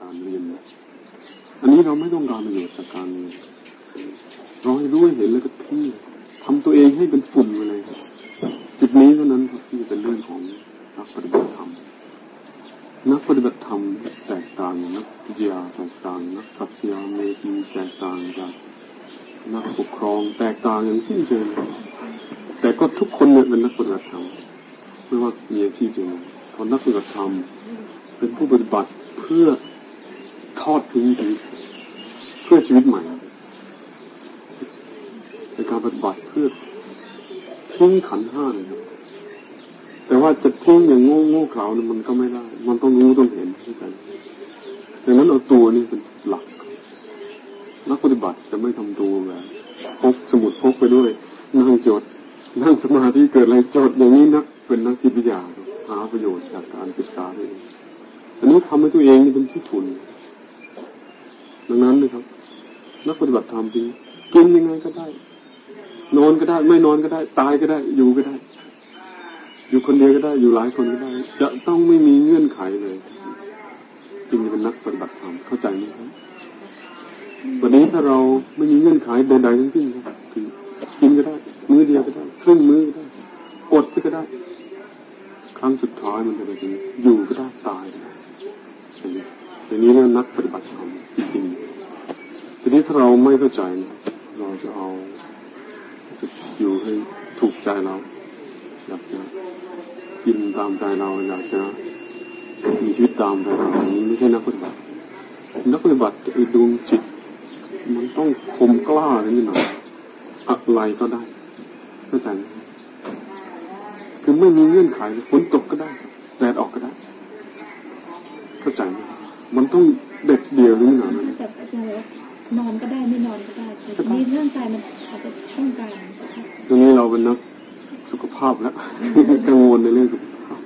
การเรียน อันนี้เราไม่ต้องการประโยชน์จากการเรียนเราให้รู้ให้เห็นแล้วก็ที่ทำตัวเองให้เป็นฝุ่นไปเลยจุดนี้เท่านั้นครับที่เป็นเรื่องของนักปฏิบัติธรรมนักปฏิบัติธรรมแตกต่างนักวิทยาแตกต่างนักปรัชญาเมธีแตกต่างจากนักปกครองแตกต่างอย่างสิ้นเชิงแต่ก็ทุกคนเนี่ยเป็นนักปฏิบัติธรรมไม่ว่ามีอาชีพยังไงพอนักปฏิบัติธรรมเป็นผู้ปฏิบัติเพื่อ อดทิ้งชีวิตเพื่อชีวิตใหม่ในการปฏิบัติเพื่อทิ้งขันห้าเลยครับแต่ว่าจะทิ้งอย่างโง่โง่เขลาเนี่ยมันก็ไม่ได้ มันต้องรู้ต้องเห็นเข้าใจดังนั้นเอาตัวนี่เป็นหลัก นักปฏิบัติจะไม่ทำตัวแบบพกสมุดพกไปด้วยนั่งจดนั่งสมาธิเกิดอะไรจดอย่างนี้นักเป็นนักจิตวิทยาหาประโยชน์จากการศึกษาเองอันนี้ทำให้ตัวเองนี่เป็นที่ทุน ดังนั้นนะครับ นักปฏิบัติธรรมจริงกินยังไงก็ได้ นอนก็ได้ ไม่นอนก็ได้ ตายก็ได้ อยู่ก็ได้ อยู่คนเดียวก็ได้ อยู่หลายคนก็ได้ จะต้องไม่มีเงื่อนไขเลยจึงจะเป็นนักปฏิบัติธรรมเข้าใจไหมครับวันนี้ถ้าเราไม่มีเงื่อนไขใดๆทั้งสิ้นครับคือกินก็ได้ มื้อเดียวก็ได้ครึ่งมื้อก็ได้อดก็ได้ ครั้งสุดท้ายมันจะไปถึงอยู่ก็ได้ตายก็ได้ อย่างนี้เรื่องนักปฏิบัติธรรมจริงทีนี้ถ้าเราไม่เข้าใจเราจะเอาจะอยู่ให้ถูกใจเราอยากจะกินตามใจเราอยากจะมีชีวิตตามใจเราอย่างนี้ไม่ใช่นักปฏิบัตินักปฏิบัติไอ้ดวงจิต มันต้องคมกล้าอย่างนี้หน่อยอะไรก็ได้เข้าใจไหมคือไม่มีเงื่อนไขฝนตกก็ได้แดดออกก็ได้เข้าใจไหม มันต้องเด็ดเดียวหน่อยแต่อาจารย์นอนก็ได้ไม่นอนก็ได้แต่นี้ร่างกายมันอาจจะต้องการตรงนี้เราเป็นนักสุขภาพแล้วกังวลในเรื่องสุขภาพ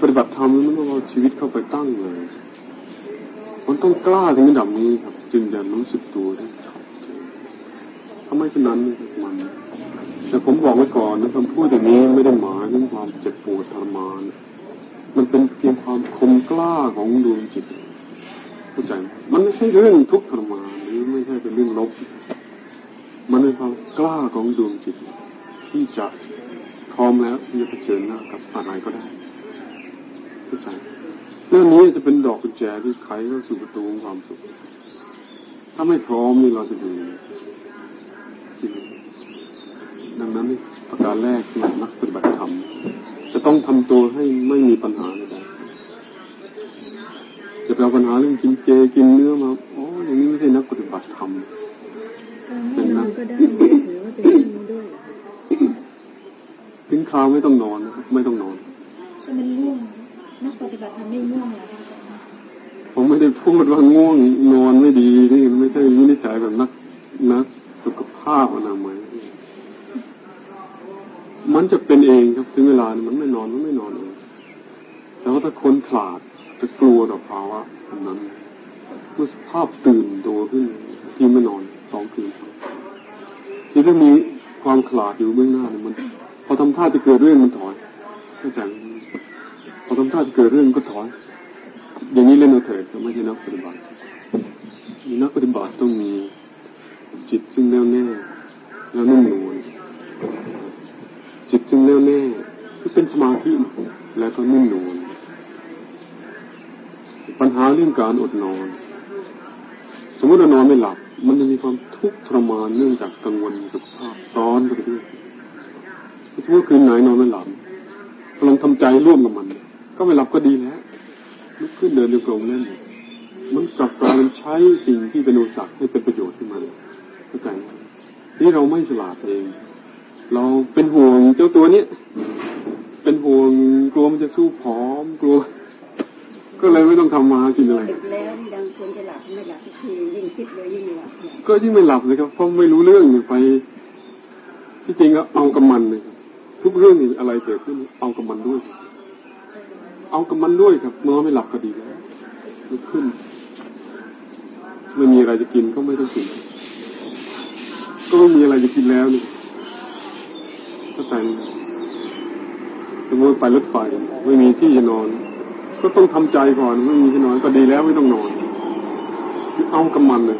ปฏิบัติธรรมมันต้องเอาชีวิตเข้าไปตั้งเลย มันต้องกล้าถึงระดับนี้ครับ จึงจะรู้สึกตัวได้ทำไมเช่นนั้นมันแต่ผมบอกไว้ก่อนนะคำพูดอย่างนี้ไม่ได้หมายถึงความเจ็บปวดทรมาน มันเป็นเพียงความคมกล้าของดวงจิตเข้าใจมันไม่ใช่เรื่องทุกข์ทรมานหรือไม่ใช่เป็นเรื่องลบ มันเป็นความกล้าของดวงจิต ที่จะพร้อมแล้วที่จะเผชิญหน้ากับอะไรก็ได้เข้าใจเรื่องนี้จะเป็นดอกกุญแจที่ไขเข้าสู่ประตูของความสุข ถ้าไม่พร้อมนี่เราจะดูจริงดังนั้นประการแรกคือนักปฏิบัติธรรม จะต้องทำตัวให้ไม่มีปัญหาใดจะไปเอาปัญหาเรื่องกินเจกินเนื้อมาโอ้อย่างนี้ไม่ใช่นักปฏิบัติธรรมเป็นนักก็ได้หรือว่าจะด้วยถึงคราวไม่ต้องนอนนะครับไม่ต้องนอนมันง่วงนักปฏิบัติธรรมไม่ง่วงเหรอผมไม่ได้พูดว่าง่วงนอนไม่ดีนี่ไม่ใช่วินิจฉัยแบบนักนักสุขภาพอนามัย มันจะเป็นเองครับถึงเวลามันไม่นอนมันไม่นอนเองแต่ว่าถ้าคนขาดจะกลัวต่อภาวะอันนั้นเมื่อสภาพตื่นตัวขึ้นที่ไม่นอนสองคืนที่ถ้ามีความขลาดอยู่เบื้องหน้าเนี่ยมัน พอทำท่าจะเกิดเรื่องมันถอยเข้าใจพอทำท่าจะเกิดเรื่องก็ถอย อย่างนี้เล่นเอาเถิดไม่ใช่นักปฏิบัตินักปฏิบัติต้องมีจิตซึ่งแน่วแน่แล้วนุ่มนวล จิตจึงแน่วแน่ที่เป็นสมาธิแล้วก็นิ่งนวลปัญหาเรื่องการอดนอน สมมติเรานอนไม่หลับ มันจะมีความทุกข์ทรมานเนื่องจากกังวลสุขภาพซ้อนไปด้วยสมมติคืนไหนนอนไม่หลับลองทำใจร่วมกับมัน ก็ไม่หลับก็ดีแล้วลุกขึ้นเดินโยกลมเล่นมันกลับกลายเป็นใช้สิ่งที่เป็นอุปสรรคให้เป็นประโยชน์ขึ้นมาเข้าใจนี่เราไม่ฉลาดเอง เราเป็นห่วงเจ้าตัวเนี้ยเป็นห่วงกลัวมันจะสู้ผอมกลัว ก็เลยไม่ต้องทำมากินอะไรแล้วดังควรจะหลับไม่หลับคือยิ่งคิดเลยยิ่งหลับก็ยิ่งไม่หลับเลยครับเพราะไม่รู้เรื่องไป ที่จริงก็เอากับมันเลยครับทุกเรื่องนี่อะไรเกิดขึ้นเอากับมันด้วย เอากับมันด้วยครับนอนไม่หลับก็ดีแล้วลุกขึ้นไม่มีอะไรจะกินก็ไม่ต้องกินก็ไม่มีอะไรจะกินแล้วนี่ เข้าใจไหมสมมติไปรถไฟไม่มีที่จะนอน ก็ต้องทำใจก่อนไม่มีที่นอนก็ดีแล้วไม่ต้องนอนเอากำมันเลย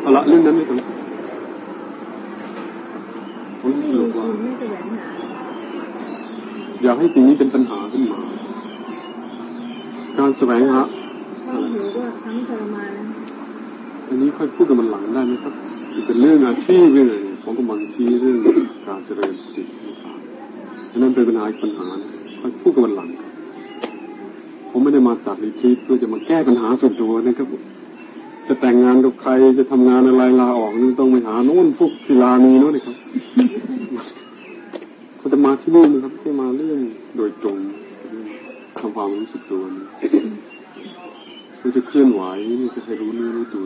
เอาละเรื่องนั้นไม่สำคัญผมสรุปว่าอยากให้สิ่งนี้เป็นปัญหาขึ้นมา การแสวงหาอันนี้ค่อยพูดกับมันหลังได้ไหมครับเป็นเรื่องอาชีพเรื่องอะไร ผมกำลังชี้เรื่องการเจริญสติอันนั้นเป็นปัญหาอีกปัญหาค่อยพูดกับมันหลัง ผมไม่ได้มาจัดรีทีเพื่อจะมาแก้ปัญหาส่วนตัวนะครับ จะแต่งงานกับใครจะทำงานอะไรลาออกนี่ต้องไปหาโน่นพวกศิลามีโน่นนะครับเขาจะมาที่นี่นะครับไม่มาเรื่องโดยตรงทำความรู้สึกตัวนี่มันจะเคลื่อนไหวมันจะให้รู้เนื้อรู้ตัว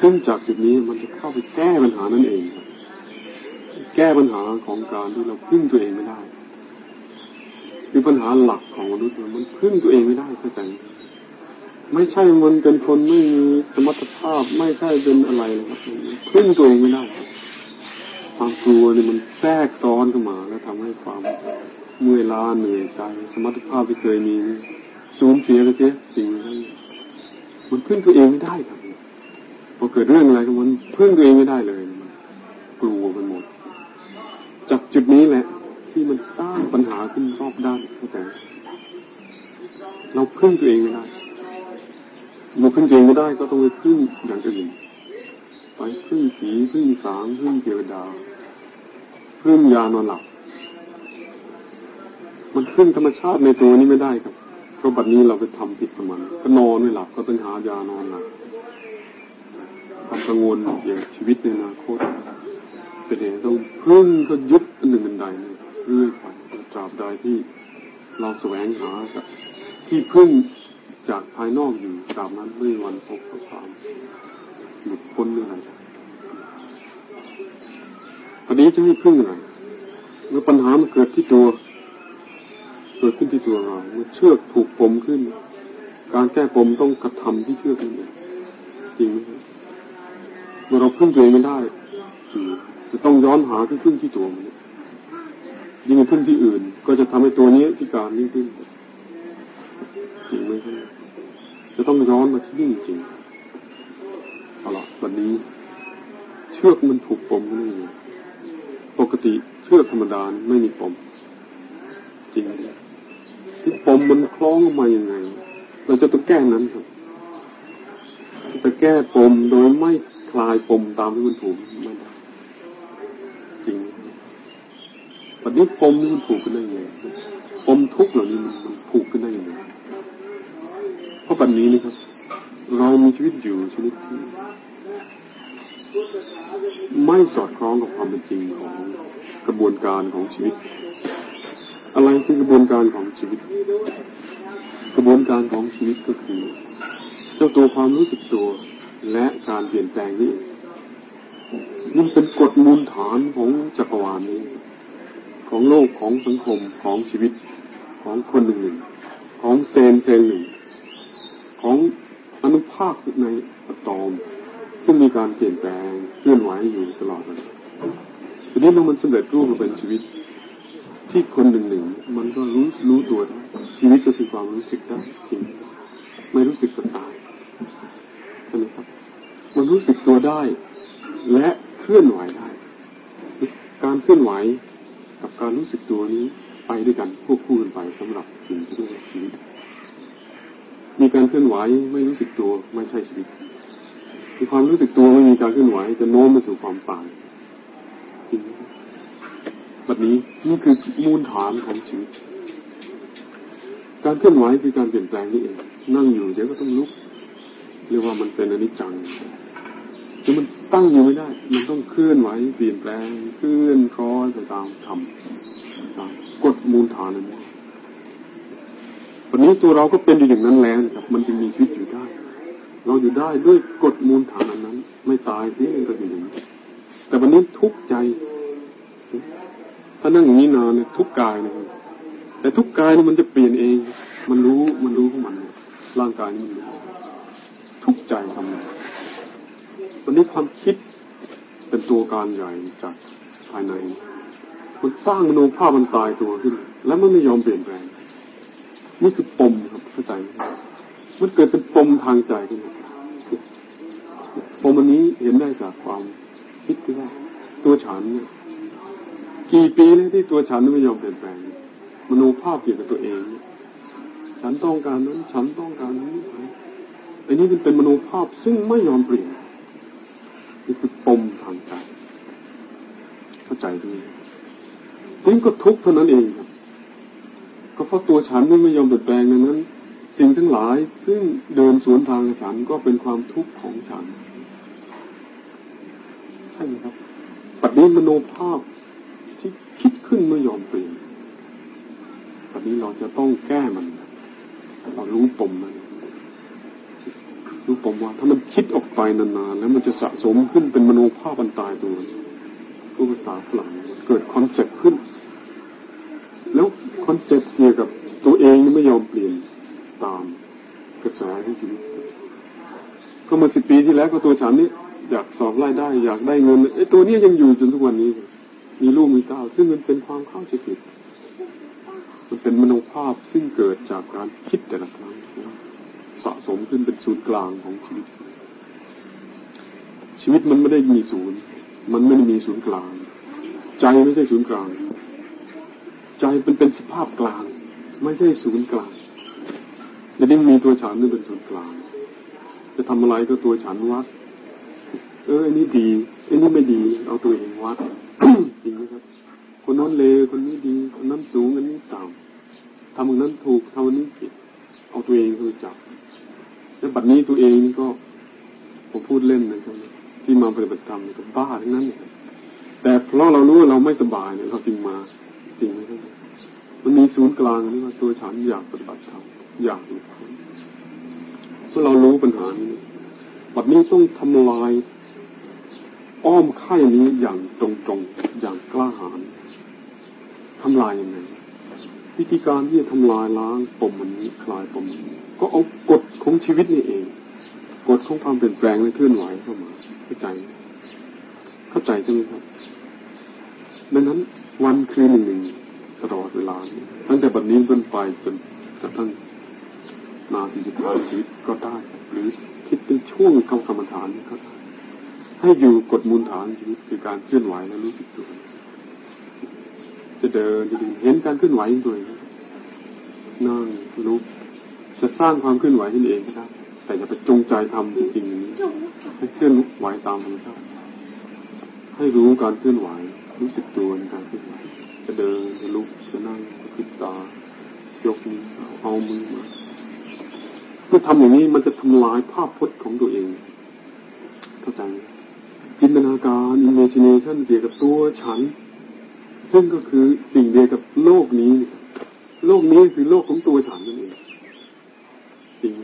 ซึ่งจากจุดนี้มันจะเข้าไปแก้ปัญหานั่นเองครับแก้ปัญหาของการที่เราพึ่งตัวเองไม่ได้คือปัญหาหลักของมนุษย์มันพึ่งตัวเองไม่ได้เข้าใจไม่ใช่มันเป็นคนไม่มีสมรรถภาพไม่ใช่เป็นอะไรนะครับพึ่งตัวเองไม่ได้ความกลัวนี่มันแทรกซ้อนเข้ามาแล้วทำให้ความเมื่อยล้าเหนื่อยใจสมรรถภาพที่เคยมีสูญเสียไปเสียสิ่งนั้นมันพึ่งตัวเองไม่ได้ครับ พอเกิดเรื่องอะไรก็มันพึ่งตัวเองไม่ได้เลยมันกลัวไปหมด จากจุดนี้แหละ ที่มันสร้างปัญหาขึ้นรอบด้านแต่ เราพึ่งตัวเองไม่ได้เราพึ่งตัวเองไม่ได้ก็ต้องไปพึ่งอย่างอื่นไปพึ่งผีพึ่งสางพึ่งเทวดาพึ่งยานอนหลับมันพึ่งธรรมชาติในตัวนี้ไม่ได้ครับเพราะบัดนี้เราไปทำผิดกับมันก็นอนไม่หลับก็ต้องหายานอนหลับ ความกังวลเกี่ยวกับชีวิตในอนาคตเป็นเหตุต้องพึ่งก็ยึดอันหนึ่งอันใดเรื่อยไปตราบใดที่เราแสวงหาที่พึ่งจากภายนอกอยู่ตราบนั้นไม่วันพบกับความหลุดพ้นเมื่อไรตอนนี้จะให้พึ่งอะไรเมื่อปัญหามันเกิดที่ตัว เกิดขึ้นที่ตัวเราเมื่อเชือกถูกปมขึ้น การแก้ปมต้องกระทำที่เชือกนี้จริงไหม เมื่อเราพึ่งตัวเองไม่ได้จะต้องย้อนหาที่พึ่งที่ตัวมันยิ่งพึ่งที่อื่น ก็จะทำให้ตัวนี้พิการยิ่งขึ้นจริงไหมครับจะต้องย้อนมาที่นี่จริงเอาละวันนี้ เชือกมันถูกปมกันนี่ปกติเชือกธรรมดาไม่มีปม จริงที่ปมมันคล้องมาอย่างไง เราจะต้องแก้นั้นครับจะแก้ปมโดยไม่ ลายปมตามที่มันถูกไม่ได้จริงวันนี้ปมนี่มันถูกกันได้ยังไงปมทุกข์เหล่านี้มันผูกกันได้ยังไงเพราะปัจนี้นี่ครับ เรามีชีวิตอยู่ชีวิตที่ไม่สอดคล้องกับความเป็นจริงของกระบวนการของชีวิต อะไรคือกระบวนการของชีวิต กระบวนการของชีวิตก็คือ เจ้าตัวความรู้สึกตัว และการเปลี่ยนแปลงนี้มันเป็นกฎมูลฐานของจักรวาลนี้ ของโลกของสังคมของชีวิตของคนหนึ่งหนึ่งของเซลล์เซลล์หนึ่งของอนุภาคในอะตอม ซึ่งมีการเปลี่ยนแปลงเคลื่อนไหวอยู่ตลอดเลยทีนี้เมื่อมันสำเร็จรูปมาเป็นชีวิต ที่คนหนึ่งหนึ่งมันก็รู้รู้ตัวได้ชีวิตก็คือความรู้สึกได้จริงไม่รู้สึกก็ตายใช่ไหมครับ มันรู้สึกตัวได้ และเคลื่อนไหวได้ การเคลื่อนไหวกับการรู้สึกตัวนี้ไปด้วยกันควบคู่กันไปสำหรับสิ่งที่เรียกว่าชีวิตมีการเคลื่อนไหวไม่รู้สึกตัวไม่ใช่ชีวิตมีความรู้สึกตัวไม่มีการเคลื่อนไหวจะโน้มไปสู่ความตายจริงแบบนี้นี่คือมูลฐานของชีวิต การเคลื่อนไหวคือการเปลี่ยนแปลงนี่เอง นั่งอยู่เดี๋ยวก็ต้องลุก เรียกว่ามันเป็นอนิจจังคือมันตั้งอยู่ไม่ได้ มันต้องเคลื่อนไหวเปลี่ยนแปลงเคลื่อนคล้อยไปตามธรรมตามกฎมูลฐานนั้นวันนี้ตัวเราก็เป็นอย่างนั้นแล้วครับ มันจึงมีชีวิตอยู่ได้ เราอยู่ได้ด้วยกฎมูลฐานนั้น ไม่ตายเสียก็อยู่อย่างนี้แต่วันนี้ทุกข์ใจ ถ้านั่งอย่างนี้นานเนี่ยทุกกายนะครับแต่ทุกกายนี่มันจะเปลี่ยนเอง มันรู้มันรู้ของมัน ร่างกายนี่มันรู้ ทุกใจทำไงวันนี้ความคิดเป็นตัวการใหญ่จากภายใน มันสร้างมโนภาพมันตายตัวขึ้น แล้วมันไม่ยอมเปลี่ยนแปลงนี่คือปมครับเข้าใจไหมมันเกิดเป็นปมทางใจขึ้นปมอันนี้เห็นได้จากความคิดที่ว่าตัวฉันเนี่ยกี่ปีแล้วที่ตัวฉันไม่ยอมเปลี่ยนแปลงมโนภาพเกี่ยวกับตัวเอง ฉันต้องการนั้น ฉันต้องการนี้ อันนี้มันเป็นมโนภาพซึ่งไม่ยอมเปลี่ยนนี่คือปมทางใจเข้าใจดีนี่ก็ทุกข์เท่านั้นเองครับก็เพราะตัวฉันไม่ยอมเปลี่ยนแปลงดังนั้น สิ่งทั้งหลาย ซึ่งเดินสวนทางฉันก็เป็นความทุกข์ของฉันใช่ไหมครับปัจจุบันมโนภาพที่คิดขึ้นไม่ยอมเปลี่ยนปัจจุบันเราจะต้องแก้มันเรารู้ปมมัน รู้ปมว่า ถ้ามันคิดออกไปนานๆแล้วมันจะสะสมขึ้นเป็นมโนภาพอันตายตัวผู้ภาษาฝรั่งเกิด concept ขึ้น แล้ว concept เกี่ยวกับตัวเองไม่ยอมเปลี่ยนตามกระแสของชีวิตก็มาสิบปีที่แล้วก็ตัวฉันนี่อยากสอบไล่ได้ อยากได้เงินไอ้ตัวนี้ยังอยู่จนทุกวันนี้ มีลูกมีเต้า ซึ่งมันเป็นความเข้าใจผิดมันเป็นมโนภาพซึ่งเกิดจากการคิดแต่ละครั้ง สะสมขึ้นเป็นศูนย์กลางของชีวิต ชีวิตมันไม่ได้มีศูนย์ มันไม่ได้มีศูนย์กลาง ใจไม่ใช่ศูนย์กลาง ใจเป็นเป็นสภาพกลาง ไม่ใช่ศูนย์กลางจะได้มีตัวฉันนี่เป็นศูนย์กลาง จะทำอะไรก็ตัวฉันวัด เอออันนี้ดีอันนี้ไม่ดี เอาตัวเองวัดจริงไหมครับ คนนั้นเลวคนนี้ดี คนนั้นสูงอันนี้ต่ำทำคนนั้นถูกทำอันนี้ผิดเอาตัวเองคือจับ แล้วบัดนี้ตัวเองนี่ก็ผมพูดเล่นนะครับที่มาปฏิบัติธรรมก็บ้าทั้งนั้นเลยแต่เพราะเรารู้ว่าเราไม่สบายเนี่ยเราจึงมาจริงไหมครับมันมีศูนย์กลางนี่ว่าตัวฉันอยากปฏิบัติธรรมอยากหลุดพ้นเมื่อเรารู้ปัญหานี้บัดนี้ต้องทำลาย อ้อมไข่นี้อย่างตรงๆอย่างกล้าหาญทำลายยังไงวิธีการที่จะทำลายล้างปมมันนี้คลายปมมันนี้ ก็เอากฎของชีวิตนี่เอง กฎของความเปลี่ยนแปลงและเคลื่อนไหวเข้ามาเข้าใจ เข้าใจใช่ไหมครับดังนั้นวันคืนหนึ่งหนึ่งตลอดเวลาตั้งแต่บัดนี้เป็นไปจนกระทั่งนาสิสุดท้าชีวิตก็ได้ หรือคิดเป็นช่วงเข้ากรรมฐานก็ได้ให้อยู่กฎมูลฐานชีวิตคือการเคลื่อนไหวและรู้สึกตัวจะเดินจะดึงเห็นการเคลื่อนไหวของตัวเองนั่งลุก จะสร้างความเคลื่อนไหวขึ้นเองก็ได้แต่อย่าไปจงใจทำจริงๆนี้ให้เคลื่อนไหวตามธรรมชาติให้รู้การเคลื่อนไหว รู้สึกตัวในการเคลื่อนไหวจะเดินจะลุกจะนั่งจะปิดตายกมือเอามือมาเมื่อทำอย่างนี้มันจะทำลายภาพพจน์ของตัวเองเข้าใจจินตนาการ imagination เกี่ยวกับตัวฉัน ซึ่งก็คือสิ่งเดียวกับโลกนี้ โลกนี้คือโลกของตัวฉันนั่นเอง ริง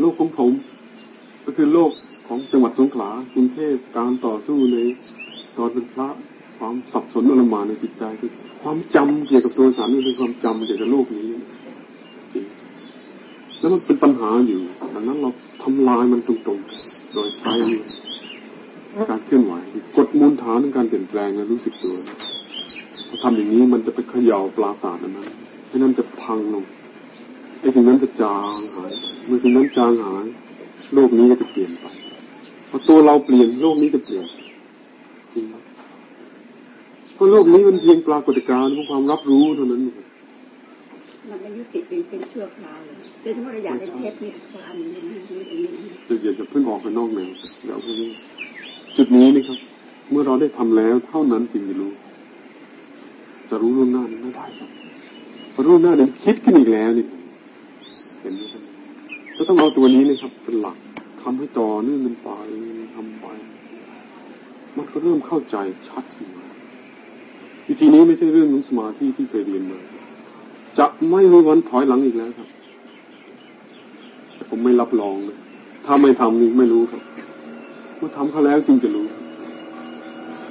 โลกของผม ก็คือโลกของจังหวัดสงขลากรุงเทพการต่อสู้ในตอนเป็นพระความสับสนอลมาในจิตใจคือความจำเกี่ยวกับตัวฉันนี่เป็นความจำเกี่ยวกับโลกนี้ แล้วมันเป็นปัญหาอยู่ดังนั้นเราทำลายมันตรงๆ โดยใช้การเคลื่อนไหวกดมูลฐานในการเปลี่ยนแปลงและรู้สึกตัวพอทำอย่างนี้มันจะไปเขย่าปราสาทนั้นให้นั้นจะพังลง ไอ้สิ่งนั้นจะจางหายเมื่อสิ่งนั้นจางหายโลกนี้ก็จะเปลี่ยนไปพอตัวเราเปลี่ยนโลกนี้จะเปลี่ยนจริงเพราะโลกนี้มันเพียงปรากฏการณ์ของความรับรู้เท่านั้นมันไม่ยุติเป็นเป็นชั่วคราวเลยโดยเฉพาะเราอยากได้เทปนี้อันนี้นี้จะอย่าจะเพิ่งออกไปนอกแนวเดี๋ยวพนี้จุดนี้นี่ครับ เมื่อเราได้ทำแล้วเท่านั้นจึงจะรู้ จะรู้ล่วงหน้าไม่ได้ครับพอรู้หน้าเนี่ยคิดขึ้นอีกแล้วนี่ เห็นไหมครับก็ต้องเอาตัวนี้นะครับ เป็นหลักทำให้ต่อเนื่องมันไปทำไป มันก็เริ่มเข้าใจชัดขึ้นมาวิธีนี้ไม่ใช่เรื่องของสมาธิที่เคยเรียนมา จะไม่มีวันถอยหลังอีกแล้วครับแต่ผมไม่รับรองนะถ้าไม่ทำนี่ไม่รู้ครับเมื่อทำเขาแล้วจึงจะรู้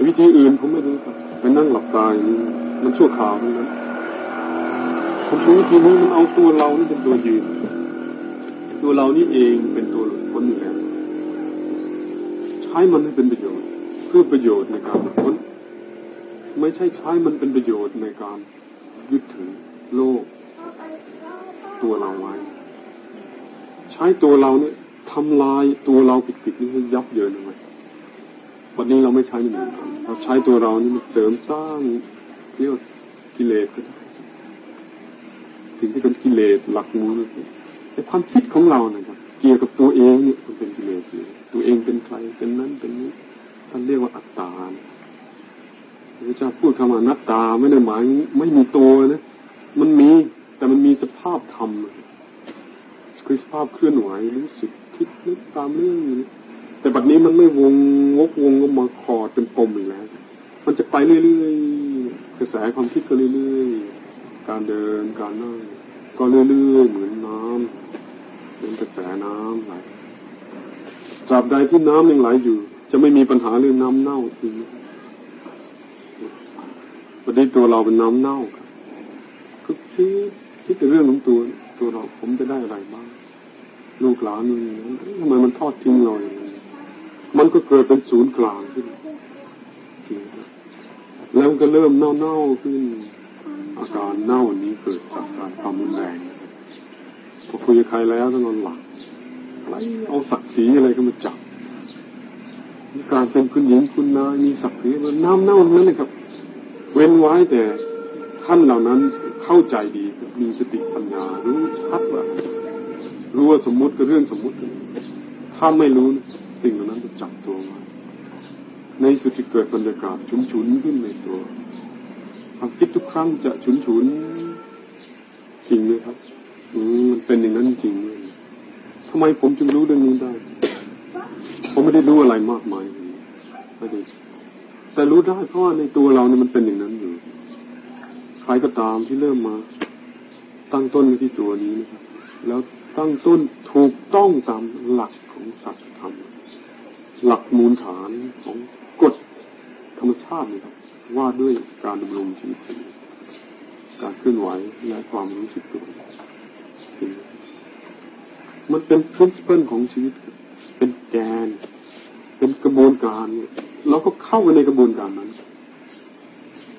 วิธีอื่นผมไม่รู้ครับไปนั่งหลับตาอย่างนี้มันชั่วคราวเท่านั้น ผมรู้วิธีนี้มันเอาตัวเรานี่เป็นตัวยืน ตัวเรานี่เองเป็นตัวหลุดพ้นอยู่แล้วใช้มันให้เป็นประโยชน์ เพื่อประโยชน์ในการหลุดพ้น ไม่ใช่ใช้มันเป็นประโยชน์ในการยึดถือโลก ตัวเราไว้ ใช้ตัวเราเนี่ยทำลายตัวเราผิดๆนี่ให้ยับเยินเอาไว้วันนี้เราไม่ใช้มันเหมือนกันเราใช้ตัวเรานี่มันเสริมสร้างเรียกกิเลสก็ได้ สิ่งที่เป็นกิเลสหลักมูลแต่ความคิดของเรานะครับ เกี่ยวกับตัวเองเนี่ยมันเป็นกิเลสอยู่ตัวเองเป็นใครเป็นนั้นเป็นนี้ท่านเรียกว่าอัตตาพระเจ้าพูดคำว่านัตตาไม่ได้หมายไม่มีตัวนะมันมีแต่มันมีสภาพธรรมคือสภาพเคลื่อนไหวรู้สึกคิดนึกตามเรื่องนี้แต่บัดนี้มันไม่วงวกวงก็มาคอเป็นปมอีกแล้ว มันจะไปเรื่อยๆกระแสความคิดก็เรื่อยๆ การเดินการนั่งก็เรื่อยๆเหมือนน้ำเหมือนกระแสน้ำไหลตราบใดที่น้ำยังไหลอยู่ จะไม่มีปัญหาเรื่องน้ำเน่าจริงวันนี้ตัวเราเป็นน้ำเน่าครับก็คิดคิดแต่เรื่องของตัว ตัวเราผมจะได้อะไรบ้างลูกหลานนี่ทำไมมันทอดทิ้งเราอย่างนี้มันก็เกิดเป็นศูนย์กลางขึ้นแล้วก็เริ่มเน่าๆขึ้น อาการเน่านี้เกิดจากการความรุนแรงพอคุยกับใครแล้วต้องนอนหลับอะไรเอาศักดิ์ศรีอะไรก็มาจับการเป็นคุณหญิงคุณนายมีศักดิ์ศรีมันน้ำเน่าทั้งนั้นเลยครับ เว้นไว้แต่ท่านเหล่านั้นเข้าใจดีมีสติปัญญารู้ชัดว่ารู้ว่าสมมุติก็เรื่องสมมุติ ถ้าไม่รู้สิ่งเหล่านั้นจะจับตัวมาในสุดที่เกิดบรรยากาศฉุนฉุนขึ้นในตัว ความคิดทุกครั้งจะฉุนฉุนจริงไหมครับอืมันเป็นอย่างนั้นจริงเลยทำไมผมจึงรู้เรื่องนี้ได้ ผมไม่ได้รู้อะไรมากมายไม่ได้แต่รู้ได้เพราะว่าในตัวเราเนี่ยมันเป็นอย่างนั้นอยู่ใครก็ตามที่เริ่มมา ตั้งต้นที่ตัวนี้นะครับ แล้วตั้งต้นถูกต้องตามหลักของสัจธรรมหลักมูลฐานของกฎธรรมชาตินะครับ ว่าด้วยการดำรงชีวิตการเคลื่อนไหวและความรู้สึกตัวมันเป็น principle ของชีวิต เป็นแกน เป็นกระบวนการเราก็เข้าไปในกระบวนการนั้น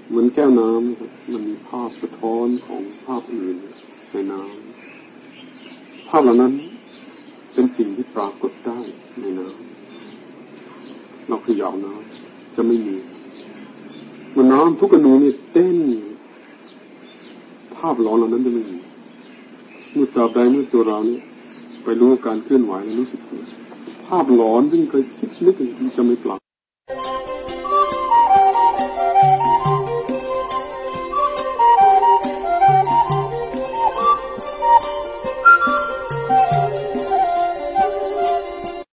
เหมือนแก้วน้ำมันมีภาพสะท้อนของภาพอื่นในน้ำภาพเหล่านั้นเป็นสิ่งที่ปรากฏได้ในน้ำเราขย่าน้ำจะไม่มี มันน้ำทุกอนูนี่เต้น ภาพหลอนเหล่านั้นจะไม่มีเมื่อตราบใดเมื่อตัวเราเนี่ยไปรู้การเคลื่อนไหวแล้วรู้สึกตัวภาพหลอนซึ่งเคยคิดนึกถึงจะไม่ปรา